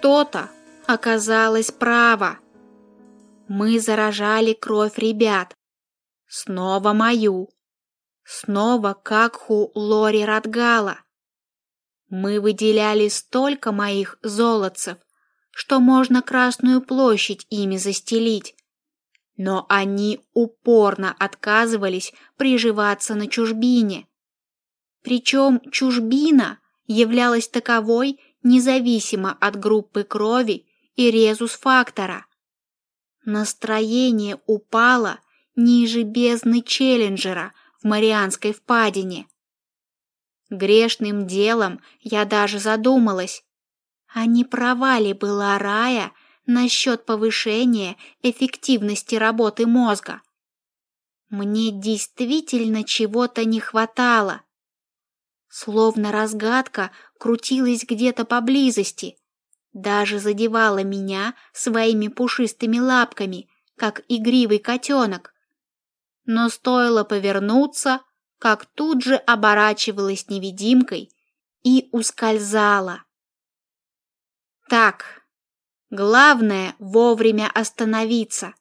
Что-то оказалось право. Мы заражали кровь ребят. Снова мою. Снова Какху Лори Радгала. Мы выделяли столько моих золотцев, что можно Красную площадь ими застелить. Но они упорно отказывались приживаться на чужбине. Причем чужбина являлась таковой независимо от группы крови и резус-фактора. Настроение упало ниже бездны Челленджера в Марианской впадине. Грешным делом я даже задумалась, а не права ли была Рая насчет повышения эффективности работы мозга? Мне действительно чего-то не хватало. Словно разгадка крутилась где-то поблизости, даже задевала меня своими пушистыми лапками, как игривый котенок. Но стоило повернуться, как тут же оборачивалась невидимкой и ускользала. Так, главное вовремя остановиться.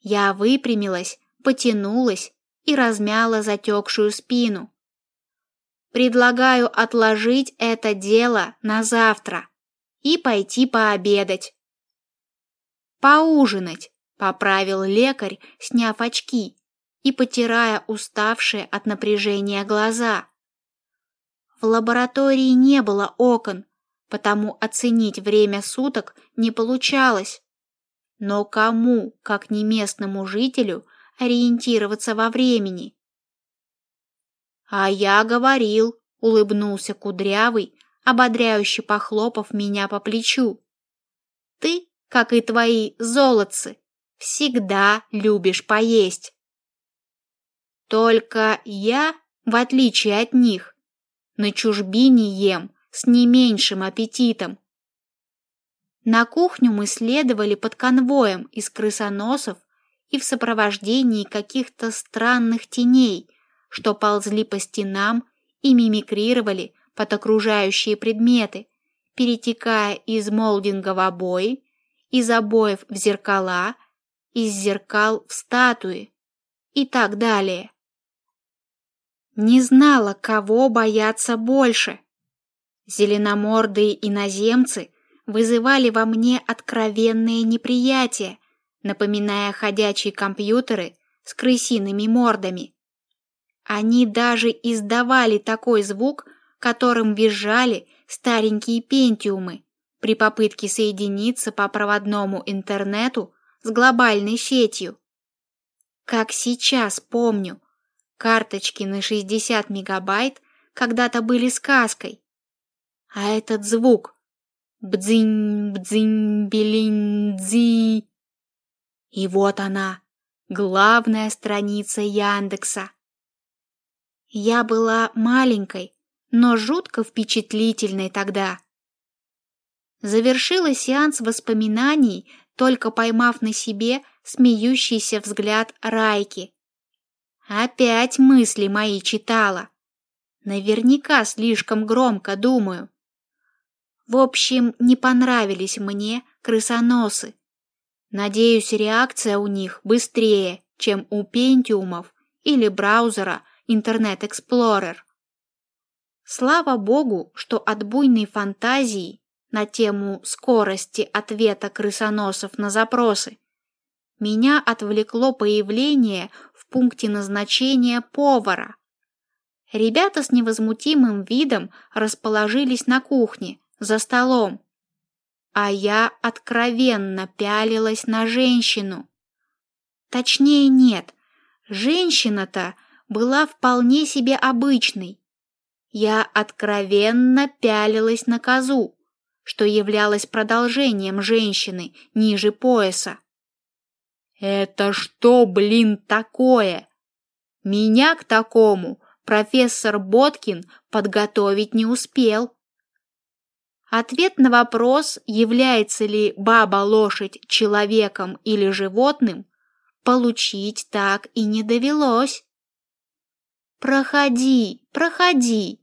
Я выпрямилась, потянулась и размяла затекшую спину. Предлагаю отложить это дело на завтра и пойти пообедать. Поужинать, поправил лекарь, сняв очки и потирая уставшие от напряжения глаза. В лаборатории не было окон, потому оценить время суток не получалось. Но кому, как не местному жителю, ориентироваться во времени? А я говорил, улыбнулся кудрявый, ободряюще похлопав меня по плечу. Ты, как и твои золотцы, всегда любишь поесть. Только я, в отличие от них, на чужбине ем с не меньшим аппетитом. На кухню мы следовали под конвоем из крысоносов и в сопровождении каких-то странных теней, что ползли по стенам и мимикрировали под окружающие предметы, перетекая из молдинга в обои, из обоев в зеркала, из зеркал в статуи и так далее. Не знала, кого бояться больше. Зеленомордые иноземцы вызывали во мне откровенное неприятие, напоминая ходячие компьютеры с крысиными мордами. Они даже издавали такой звук, которым визжали старенькие пентиумы при попытке соединиться по проводному интернету с глобальной сетью. Как сейчас помню, карточки на 60 мегабайт когда-то были сказкой. А этот звук бдзинь бдзинь белинь дзи. И вот она, главная страница Яндекса. Я была маленькой, но жутко впечатлительной тогда. Завершила сеанс воспоминаний, только поймав на себе смеющийся взгляд Райки. Опять мысли мои читала. Наверняка слишком громко думаю. В общем, не понравились мне крысоносы. Надеюсь, реакция у них быстрее, чем у пентиумов или браузера Интернет Эксплорер. Слава богу, что от буйной фантазии на тему скорости ответа крысоносов на запросы меня отвлекло появление в пункте назначения повара. Ребята с невозмутимым видом расположились на кухне, за столом, а я откровенно пялилась на женщину. Точнее, нет, женщина-то была вполне себе обычной. Я откровенно пялилась на козу, что являлось продолжением женщины ниже пояса. Это что, блин, такое? Меня к такому профессор Боткин подготовить не успел. Ответ на вопрос, является ли баба-лошадь человеком или животным, получить так и не довелось. «Проходи, проходи!»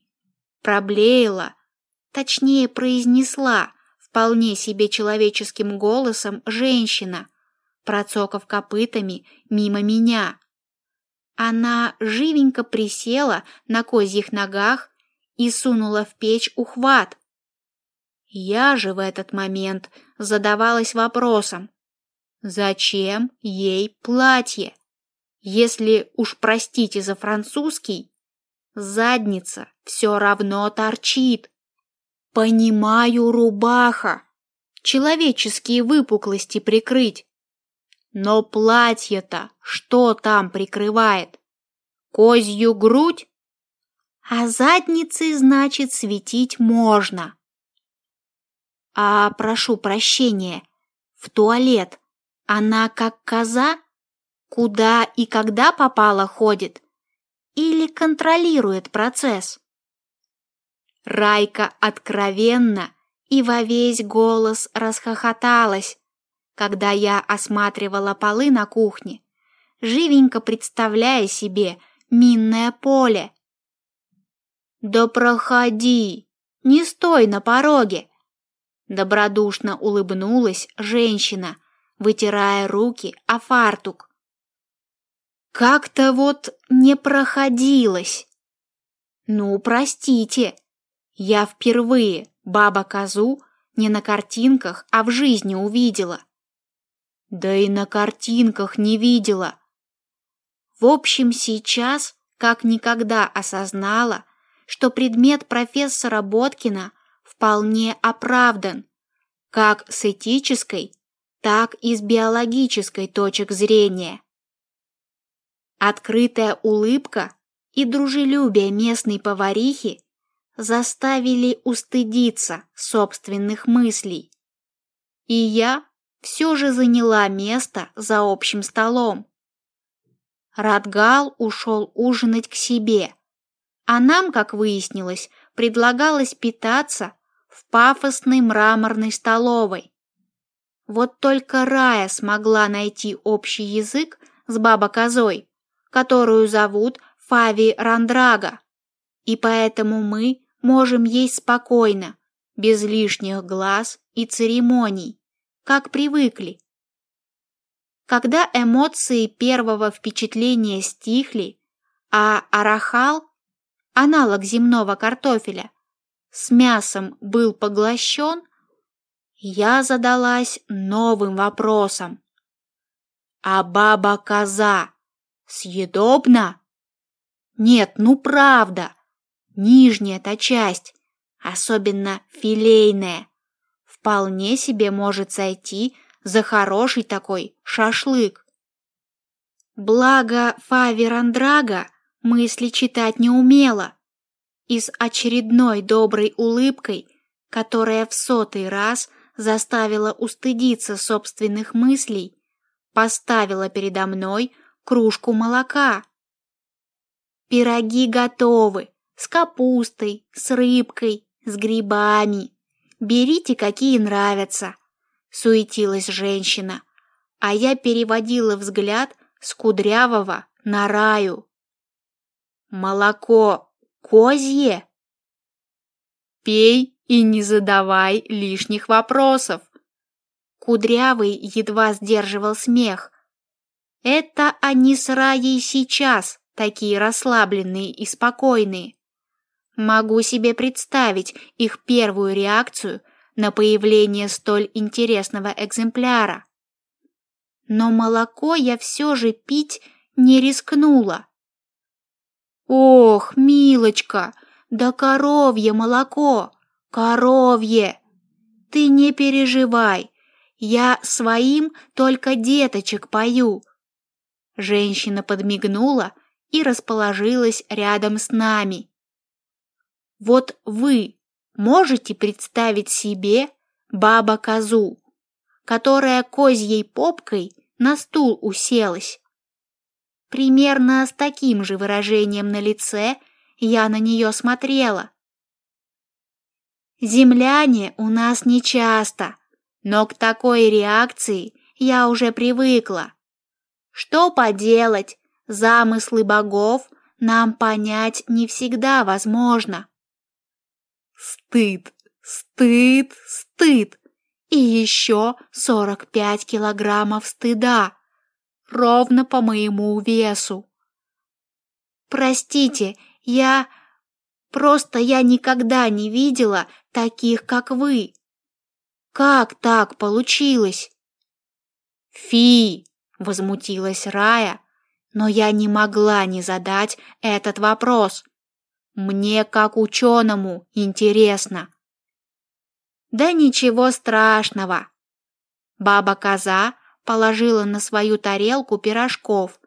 Проблеяла, точнее произнесла вполне себе человеческим голосом женщина, процокав копытами мимо меня. Она живенько присела на козьих ногах и сунула в печь ухват. Я же в этот момент задавалась вопросом, зачем ей платье, если уж простите за французский, задница все равно торчит. Понимаю, рубаха, человеческие выпуклости прикрыть. Но платье-то что там прикрывает? Козью грудь? А задницей, значит, светить можно. А прошу прощения, в туалет она как коза? Куда и когда попала ходит? Или контролирует процесс? Райка откровенно и во весь голос расхохоталась, когда я осматривала полы на кухне, живенько представляя себе минное поле. «Да проходи, не стой на пороге!» Добродушно улыбнулась женщина, вытирая руки о фартук. «Как-то вот не проходилось!» «Ну, простите!» Я впервые баба-козу не на картинках, а в жизни увидела. Да и на картинках не видела. В общем, сейчас как никогда осознала, что предмет профессора Боткина вполне оправдан, как с этической, так и с биологической точек зрения. Открытая улыбка и дружелюбие местной поварихи заставили устыдиться собственных мыслей. И я все же заняла место за общим столом. Радгал ушел ужинать к себе, а нам, как выяснилось, предлагалось питаться в пафосной мраморной столовой. Вот только Рая смогла найти общий язык с баба-козой, которую зовут Фави Рандрага, и поэтому мы можем есть спокойно, без лишних глаз и церемоний, как привыкли. Когда эмоции первого впечатления стихли, а арахал, аналог земного картофеля, с мясом был поглощен, я задалась новым вопросом. А баба-коза съедобна? Нет, ну правда, Нижняя-то часть, особенно филейная, вполне себе может сойти за хороший такой шашлык. Благо Фави Рандрага мысли читать не умела, и с очередной доброй улыбкой, которая в сотый раз заставила устыдиться собственных мыслей, поставила передо мной кружку молока. Пироги готовы, с капустой, с рыбкой, с грибами. Берите, какие нравятся, суетилась женщина, а я переводила взгляд с кудрявого на раю. Молоко козье? Пей и не задавай лишних вопросов. Кудрявый едва сдерживал смех. Это они с Раей сейчас такие расслабленные и спокойные. Могу себе представить их первую реакцию на появление столь интересного экземпляра. Но молоко я все же пить не рискнула. Ох, милочка, да коровье молоко, коровье! Ты не переживай, я своим только деточек пою. Женщина подмигнула и расположилась рядом с нами. Вот вы можете представить себе баба-козу, которая козьей попкой на стул уселась? Примерно с таким же выражением на лице я на нее смотрела. Земляне у нас не часто, но к такой реакции я уже привыкла. Что поделать, замыслы богов нам понять не всегда возможно. Стыд, стыд, стыд. и еще 45 килограммов стыда, ровно по моему весу. Простите, я... Просто я никогда не видела таких, как вы. Как так получилось? Фи, возмутилась Рая, но я не могла не задать этот вопрос. Мне, как ученому, интересно. Да ничего страшного. Баба-коза положила на свою тарелку пирожков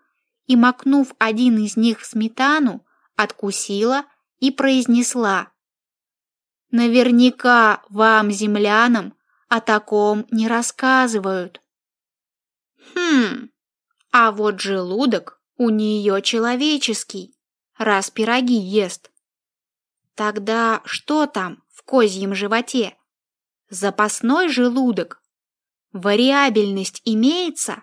и, макнув один из них в сметану, откусила и произнесла. «Наверняка вам, землянам, о таком не рассказывают». «Хм, а вот желудок у нее человеческий, раз пироги ест. Тогда что там в козьем животе?» запасной желудок. Вариабельность имеется?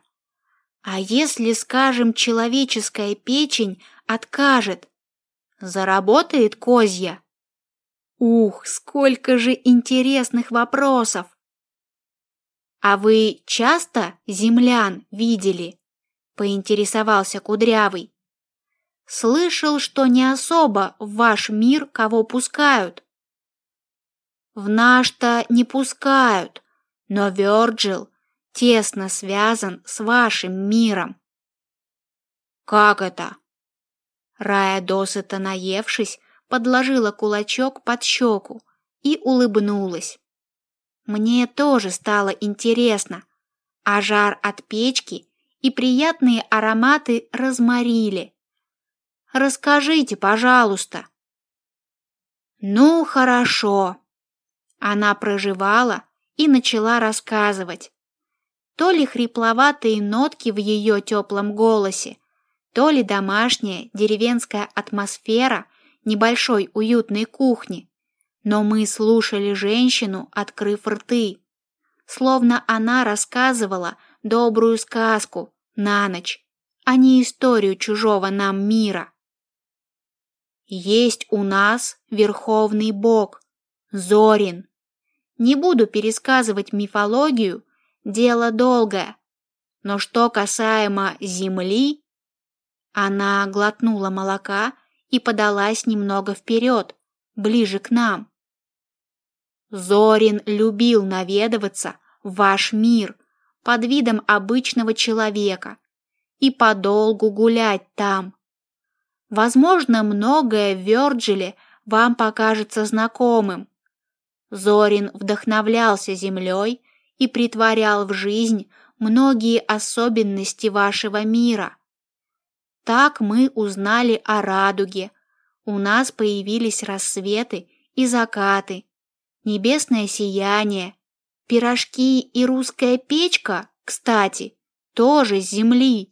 А если, скажем, человеческая печень откажет? Заработает козья? Ух, сколько же интересных вопросов! А вы часто землян видели? Поинтересовался Кудрявый. Слышал, что не особо в ваш мир кого пускают. В наш-то не пускают, но Вёрджил тесно связан с вашим миром. Как это? Рая досыта наевшись, подложила кулачок под щеку и улыбнулась. Мне тоже стало интересно, а жар от печки и приятные ароматы разморили. Расскажите, пожалуйста. Ну, хорошо. Она проживала и начала рассказывать. То ли хрипловатые нотки в ее теплом голосе, то ли домашняя деревенская атмосфера небольшой уютной кухни. Но мы слушали женщину, открыв рты, словно она рассказывала добрую сказку на ночь, а не историю чужого нам мира. Есть у нас верховный бог, Зорин. Не буду пересказывать мифологию, дело долгое. Но что касаемо земли, она глотнула молока и подалась немного вперед, ближе к нам. Зорин любил наведываться в ваш мир под видом обычного человека и подолгу гулять там. Возможно, многое в Вёрджиле вам покажется знакомым. Зорин вдохновлялся землей и притворял в жизнь многие особенности вашего мира. Так мы узнали о радуге. У нас появились рассветы и закаты, небесное сияние, пирожки и русская печка, кстати, тоже с земли.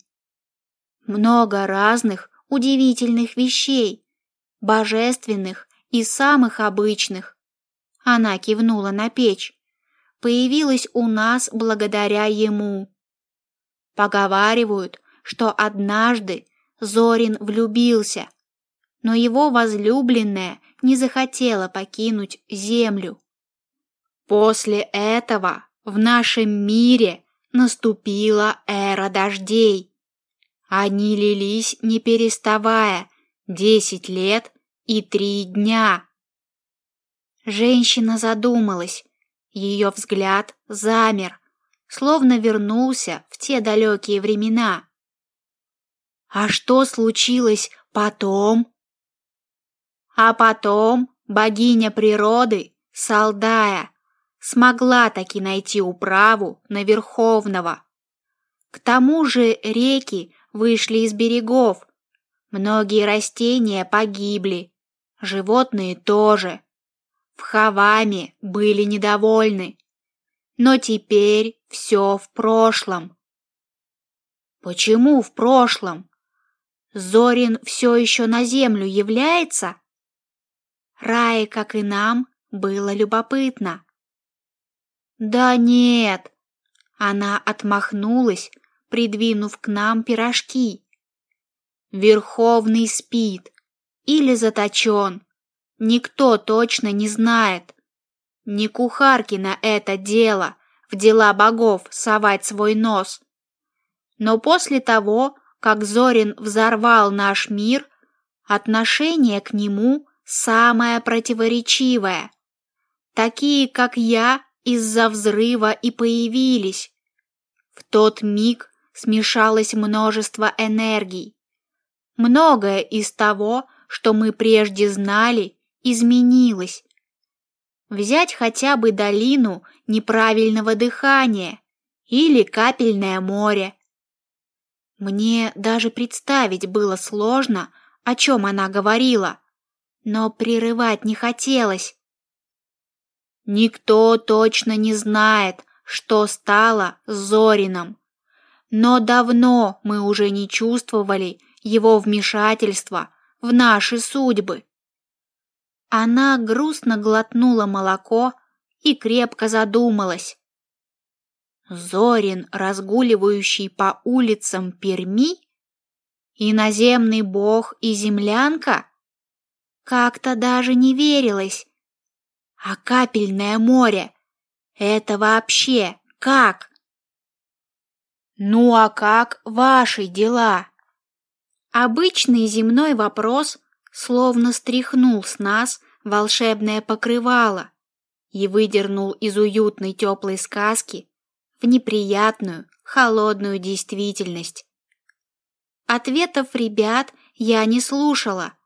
Много разных удивительных вещей, божественных и самых обычных. Она кивнула на печь. Появилась у нас благодаря ему. Поговаривают, что однажды Зорин влюбился, но его возлюбленная не захотела покинуть землю. После этого в нашем мире наступила эра дождей. Они лились не переставая десять лет и три дня. Женщина задумалась. Ее взгляд замер, словно вернулся в те далекие времена. А что случилось потом? А потом богиня природы, Салдая, смогла таки найти управу на Верховного. К тому же реки вышли из берегов, многие растения погибли, животные тоже в Хаваме были недовольны. Но теперь все в прошлом. Почему в прошлом? Зорин все еще на землю является? Рае, как и нам, было любопытно. Да нет. Она отмахнулась, придвинув к нам пирожки. Верховный спит или заточен. Никто точно не знает. Не кухарки на это дело в дела богов совать свой нос. Но после того, как Зорин взорвал наш мир, отношение к нему самое противоречивое. Такие, как я, из-за взрыва и появились. В тот миг смешалось множество энергий. Многое из того, что мы прежде знали, изменилось. Взять хотя бы долину неправильного дыхания или капельное море. Мне даже представить было сложно, о чем она говорила, но прерывать не хотелось. Никто точно не знает, что стало с Зорином, но давно мы уже не чувствовали его вмешательства в наши судьбы. Она грустно глотнула молоко и крепко задумалась. Зорин, разгуливающий по улицам Перми? Иноземный бог и землянка? Как-то даже не верилось. А капельное море — это вообще как? Ну а как ваши дела? Обычный земной вопрос словно стряхнул с нас волшебное покрывало и выдернул из уютной теплой сказки в неприятную, холодную действительность. Ответов ребят я не слушала,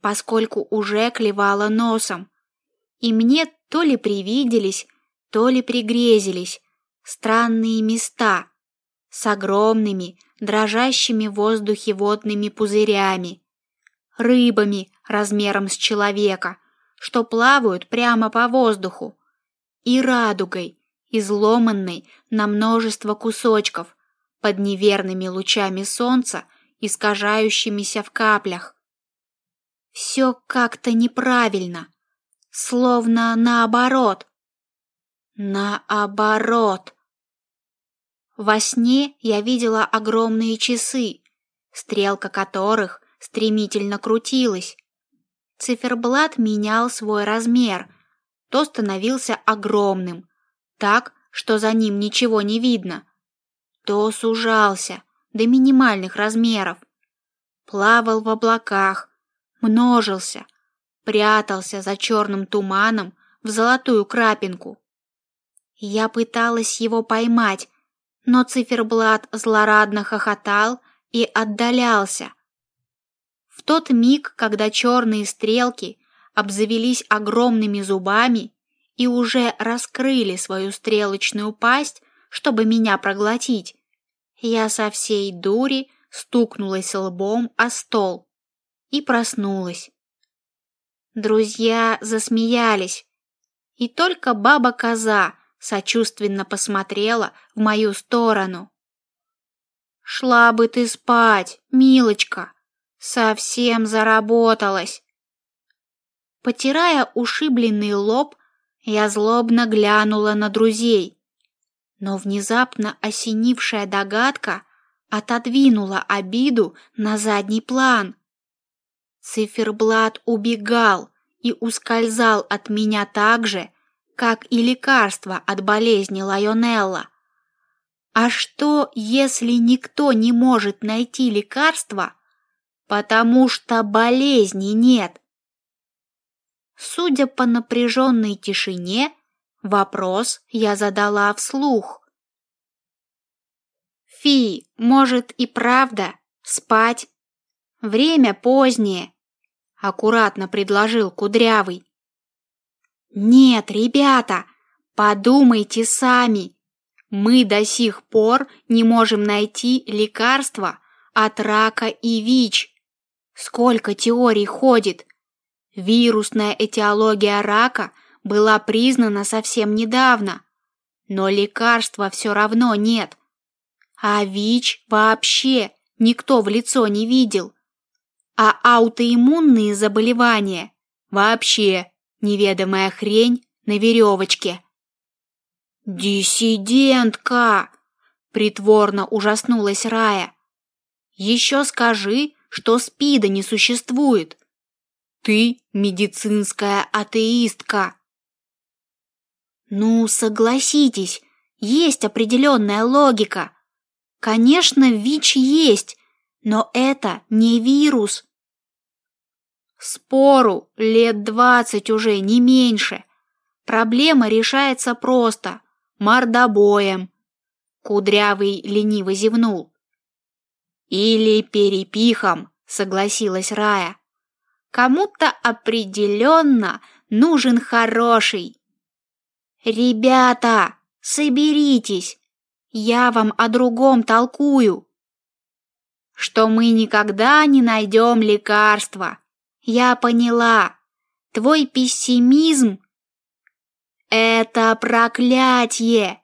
поскольку уже клевала носом, и мне то ли привиделись, то ли пригрезились странные места с огромными, дрожащими в воздухе водными пузырями, рыбами размером с человека, что плавают прямо по воздуху, и радугой, изломанной на множество кусочков под неверными лучами солнца, искажающимися в каплях. Все как-то неправильно, словно наоборот. Наоборот. Во сне я видела огромные часы, стрелка которых стремительно крутилась. Циферблат менял свой размер, то становился огромным, так, что за ним ничего не видно, то сужался до минимальных размеров, плавал в облаках, множился, прятался за черным туманом в золотую крапинку. Я пыталась его поймать, но циферблат злорадно хохотал и отдалялся. В тот миг, когда черные стрелки обзавелись огромными зубами и уже раскрыли свою стрелочную пасть, чтобы меня проглотить, я со всей дури стукнулась лбом о стол и проснулась. Друзья засмеялись, и только баба-коза сочувственно посмотрела в мою сторону. «Шла бы ты спать, милочка, совсем заработалась!» Потирая ушибленный лоб, я злобно глянула на друзей. Но внезапно осенившая догадка отодвинула обиду на задний план. Циферблат убегал и ускользал от меня так же, как и лекарство от болезни Лайонелла. А что, если никто не может найти лекарство, потому что болезни нет? Судя по напряженной тишине, вопрос я задала вслух. «Фи, может и правда спать? Время позднее», — аккуратно предложил Кудрявый. «Нет, ребята, подумайте сами. Мы до сих пор не можем найти лекарства от рака и ВИЧ. Сколько теорий ходит, Вирусная этиология рака была признана совсем недавно, но лекарства все равно нет. А ВИЧ вообще никто в лицо не видел. А аутоиммунные заболевания вообще неведомая хрень на веревочке. «Диссидентка!» — притворно ужаснулась Рая. «Еще скажи, что СПИДа не существует!» Ты медицинская атеистка. Ну, согласитесь, есть определенная логика. Конечно, ВИЧ есть, но это не вирус. Спору лет двадцать уже, не меньше. Проблема решается просто – мордобоем. Кудрявый лениво зевнул. Или перепихом, согласилась Рая. Кому-то определенно нужен хороший. Ребята, соберитесь. Я вам о другом толкую. Что мы никогда не найдем лекарства. Я поняла. Твой пессимизм — это проклятие,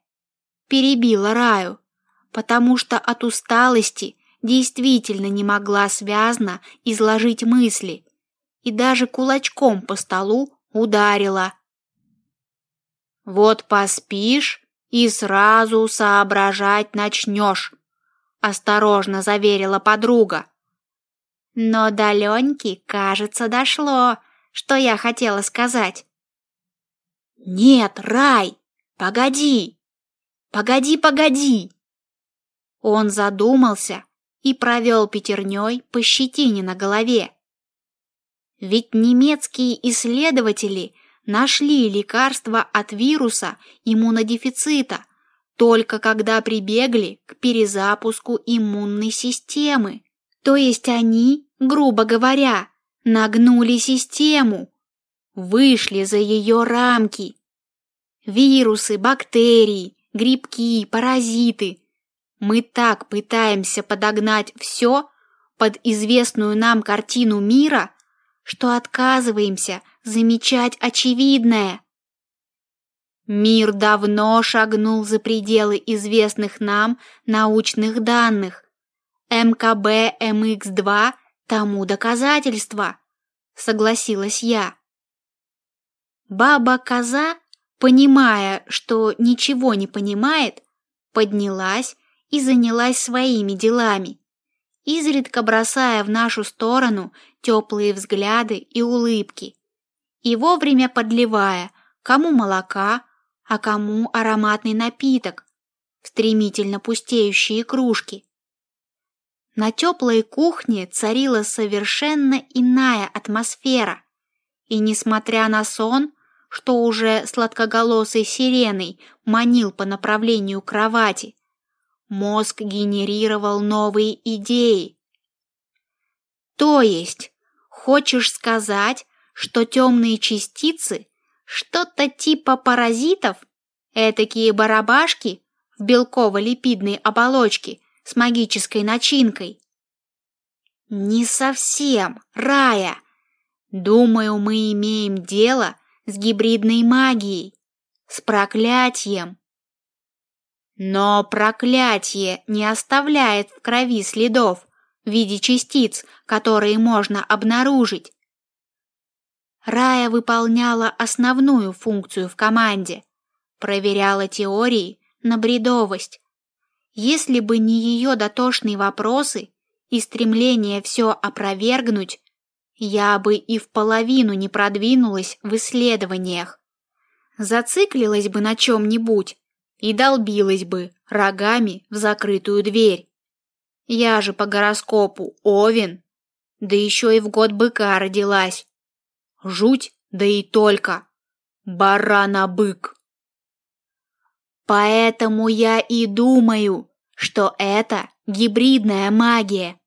перебила Раю, потому что от усталости действительно не могла связно изложить мысли и даже кулачком по столу ударила. Вот поспишь и сразу соображать начнешь, осторожно заверила подруга. Но до Леньки, кажется, дошло, что я хотела сказать. Нет, Рай, погоди. Погоди, погоди. Он задумался и провел пятерней по щетине на голове. Ведь немецкие исследователи нашли лекарство от вируса иммунодефицита только когда прибегли к перезапуску иммунной системы. То есть они, грубо говоря, нагнули систему, вышли за ее рамки. Вирусы, бактерии, грибки, паразиты. Мы так пытаемся подогнать все под известную нам картину мира, что отказываемся замечать очевидное. Мир давно шагнул за пределы известных нам научных данных. МКБ МХ2 тому доказательство, согласилась я. Баба-коза, понимая, что ничего не понимает, поднялась и занялась своими делами изредка бросая в нашу сторону теплые взгляды и улыбки, и вовремя подливая кому молока, а кому ароматный напиток стремительно пустеющие кружки. На теплой кухне царила совершенно иная атмосфера, и несмотря на сон, что уже сладкоголосой сиреной манил по направлению кровати, Мозг генерировал новые идеи. То есть, хочешь сказать, что темные частицы что-то типа паразитов, этакие барабашки в белково-липидной оболочке с магической начинкой? Не совсем, Рая. Думаю, мы имеем дело с гибридной магией, с проклятием, но проклятие не оставляет в крови следов в виде частиц, которые можно обнаружить. Рая выполняла основную функцию в команде, проверяла теории на бредовость. Если бы не ее дотошные вопросы и стремление все опровергнуть, я бы и в половину не продвинулась в исследованиях. Зациклилась бы на чем-нибудь, и долбилась бы рогами в закрытую дверь. Я же по гороскопу Овен, да еще и в год быка родилась. Жуть, да и только. Барана-бык. Поэтому я и думаю, что это гибридная магия.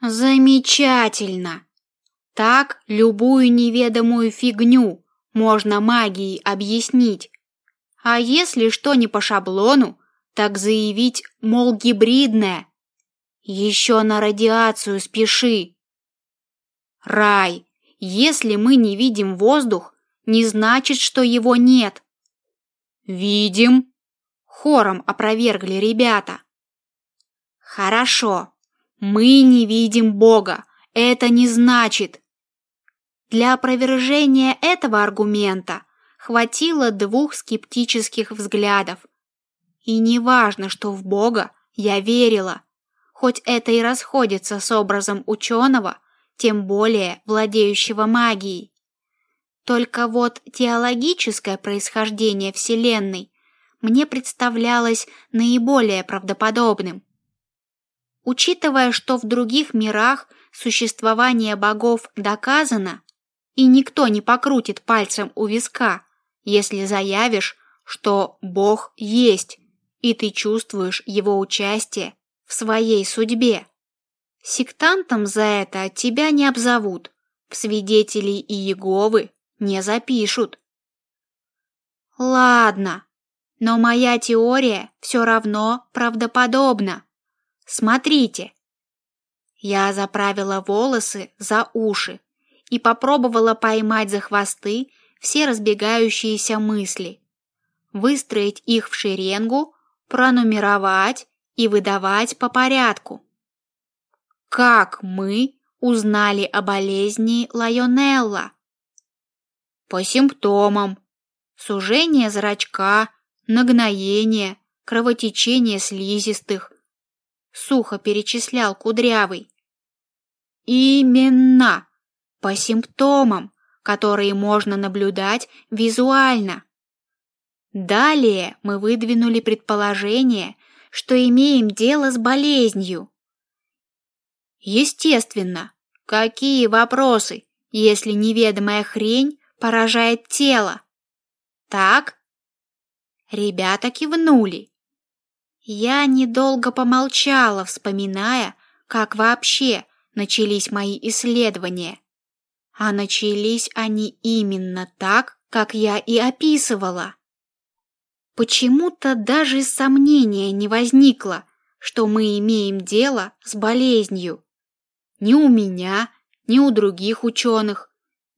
Замечательно. Так любую неведомую фигню можно магией объяснить. А если что не по шаблону, так заявить, мол, гибридное. Еще на радиацию спеши. Рай, если мы не видим воздух, не значит, что его нет. Видим, хором опровергли ребята. Хорошо. Мы не видим Бога. Это не значит. Для опровержения этого аргумента хватило двух скептических взглядов. И не важно, что в Бога я верила, хоть это и расходится с образом ученого, тем более владеющего магией. Только вот теологическое происхождение Вселенной мне представлялось наиболее правдоподобным. Учитывая, что в других мирах существование богов доказано, и никто не покрутит пальцем у виска, если заявишь, что Бог есть, и ты чувствуешь его участие в своей судьбе. Сектантом за это тебя не обзовут, в свидетелей Иеговы не запишут. Ладно, но моя теория все равно правдоподобна. Смотрите. Я заправила волосы за уши и попробовала поймать за хвосты все разбегающиеся мысли, выстроить их в шеренгу, пронумеровать и выдавать по порядку. Как мы узнали о болезни Лайонелла? По симптомам. Сужение зрачка, нагноение, кровотечение слизистых. Сухо перечислял Кудрявый. Именно по симптомам, которые можно наблюдать визуально. Далее мы выдвинули предположение, что имеем дело с болезнью. Естественно, какие вопросы, если неведомая хрень поражает тело? Так? Ребята кивнули. Я недолго помолчала, вспоминая, как вообще начались мои исследования. А начались они именно так, как я и описывала. Почему-то даже сомнения не возникло, что мы имеем дело с болезнью. Ни у меня, ни у других ученых,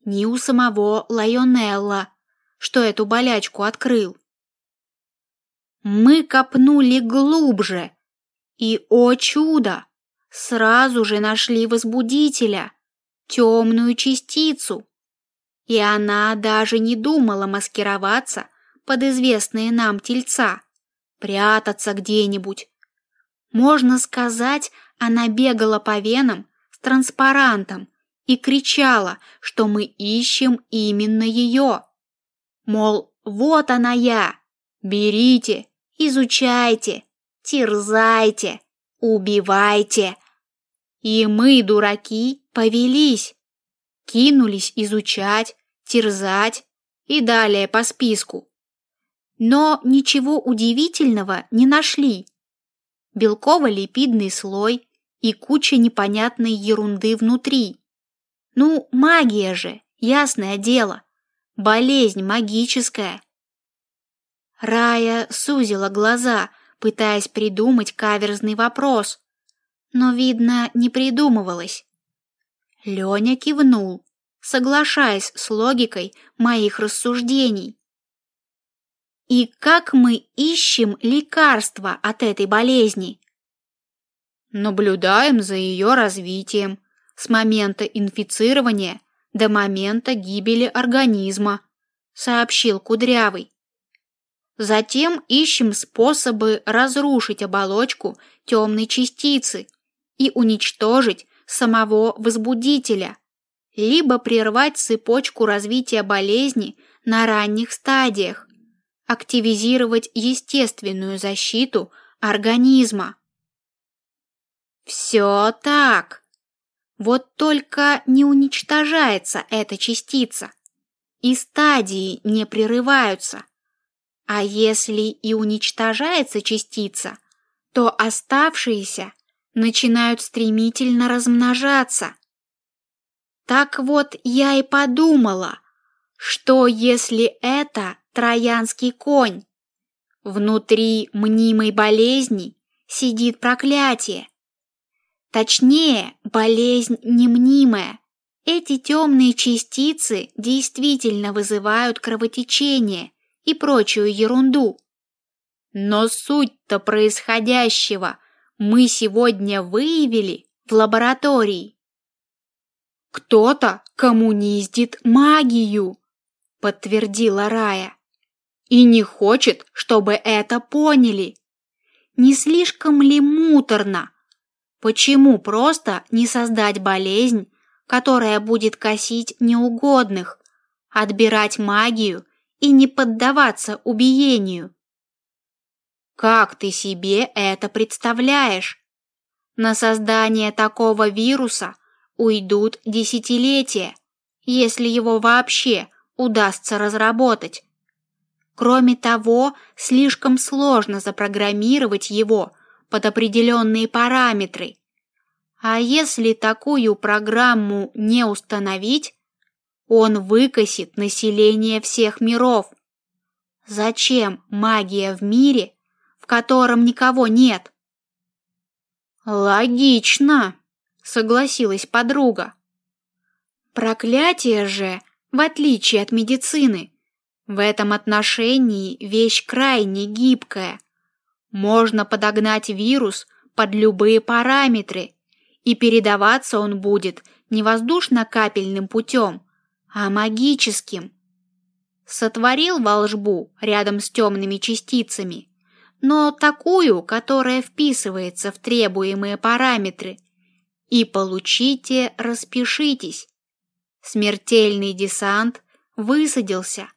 ни у самого Лайонелла, что эту болячку открыл. Мы копнули глубже, и, о чудо, сразу же нашли возбудителя, темную частицу. И она даже не думала маскироваться под известные нам тельца, прятаться где-нибудь. Можно сказать, она бегала по венам транспарантом и кричала, что мы ищем именно ее. Мол, вот она я, берите, изучайте, терзайте, убивайте. И мы, дураки, повелись, кинулись изучать, терзать и далее по списку. Но ничего удивительного не нашли. Белково-липидный слой и куча непонятной ерунды внутри. Ну, магия же, ясное дело. Болезнь магическая. Рая сузила глаза, пытаясь придумать каверзный вопрос, но, видно, не придумывалось. Леня кивнул, соглашаясь с логикой моих рассуждений. И как мы ищем лекарства от этой болезни? Наблюдаем за ее развитием с момента инфицирования до момента гибели организма, сообщил Кудрявый. Затем ищем способы разрушить оболочку темной частицы и уничтожить самого возбудителя, либо прервать цепочку развития болезни на ранних стадиях, активизировать естественную защиту организма. Все так. Вот только не уничтожается эта частица, и стадии не прерываются. А если и уничтожается частица, то оставшиеся начинают стремительно размножаться. Так вот, я и подумала, что если это троянский конь, внутри мнимой болезни сидит проклятие, Точнее, болезнь немнимая. Эти темные частицы действительно вызывают кровотечение и прочую ерунду. Но суть-то происходящего мы сегодня выявили в лаборатории. Кто-то коммуниздит магию, подтвердила Рая. И не хочет, чтобы это поняли. Не слишком ли муторно Почему просто не создать болезнь, которая будет косить неугодных, отбирать магию и не поддаваться убиению? Как ты себе это представляешь? На создание такого вируса уйдут десятилетия, если его вообще удастся разработать. Кроме того, слишком сложно запрограммировать его под определенные параметры. А если такую программу не установить, он выкосит население всех миров. Зачем магия в мире, в котором никого нет? Логично, согласилась подруга. Проклятие же, в отличие от медицины, в этом отношении вещь крайне гибкая. Можно подогнать вирус под любые параметры, и передаваться он будет не воздушно-капельным путем, а магическим. Сотворил волшбу рядом с темными частицами, но такую, которая вписывается в требуемые параметры. И получите, распишитесь. Смертельный десант высадился.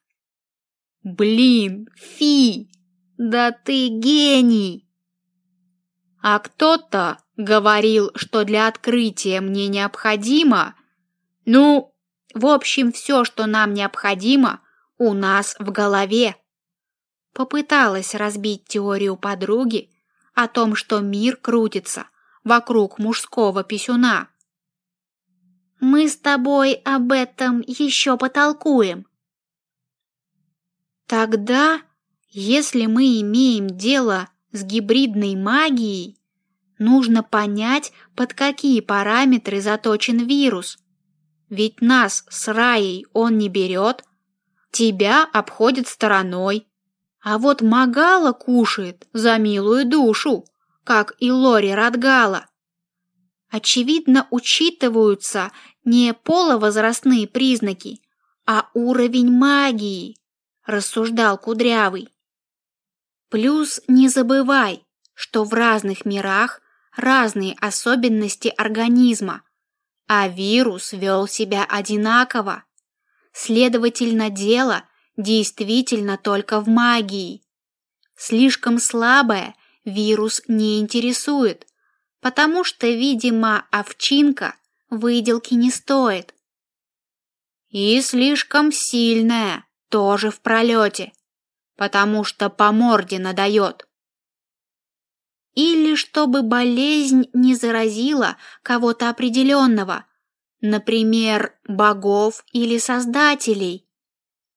Блин, Фи, да ты гений! А кто-то говорил, что для открытия мне необходимо... Ну, в общем, все, что нам необходимо, у нас в голове. Попыталась разбить теорию подруги о том, что мир крутится вокруг мужского писюна. Мы с тобой об этом еще потолкуем, Тогда, если мы имеем дело с гибридной магией, нужно понять, под какие параметры заточен вирус. Ведь нас с Раей он не берет, тебя обходит стороной. А вот Магала кушает за милую душу, как и Лори Радгала. Очевидно, учитываются не половозрастные признаки, а уровень магии рассуждал Кудрявый. Плюс не забывай, что в разных мирах разные особенности организма, а вирус вел себя одинаково. Следовательно, дело действительно только в магии. Слишком слабое вирус не интересует, потому что, видимо, овчинка выделки не стоит. И слишком сильная, тоже в пролете, потому что по морде надает. Или чтобы болезнь не заразила кого-то определенного, например, богов или создателей?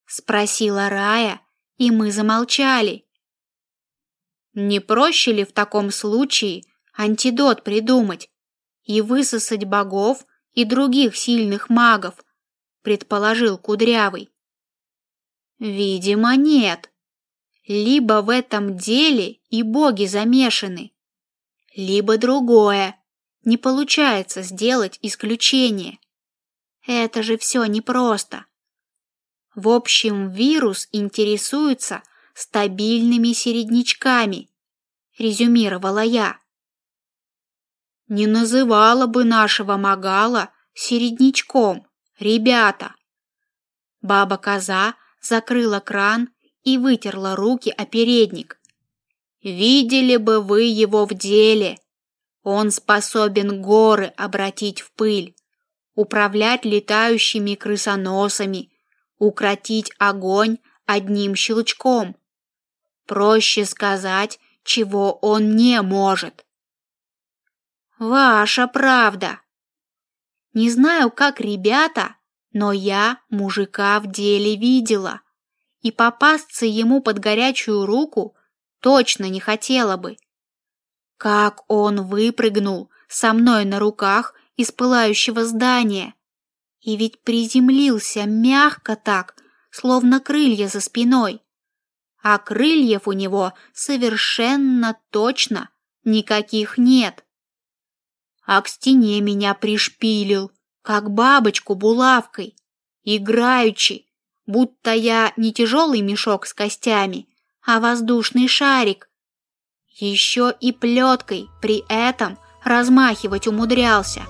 Спросила Рая, и мы замолчали. Не проще ли в таком случае антидот придумать и высосать богов и других сильных магов, предположил Кудрявый. Видимо, нет. Либо в этом деле и боги замешаны, либо другое. Не получается сделать исключение. Это же все непросто. В общем, вирус интересуется стабильными середнячками, резюмировала я. Не называла бы нашего Магала середнячком, ребята. Баба-коза закрыла кран и вытерла руки о передник. Видели бы вы его в деле. Он способен горы обратить в пыль, управлять летающими крысоносами, укротить огонь одним щелчком. Проще сказать, чего он не может. Ваша правда. Не знаю, как ребята, но я мужика в деле видела, и попасться ему под горячую руку точно не хотела бы. Как он выпрыгнул со мной на руках из пылающего здания, и ведь приземлился мягко так, словно крылья за спиной. А крыльев у него совершенно точно никаких нет. А к стене меня пришпилил, как бабочку булавкой, играючи, будто я не тяжелый мешок с костями, а воздушный шарик. Еще и плеткой при этом размахивать умудрялся.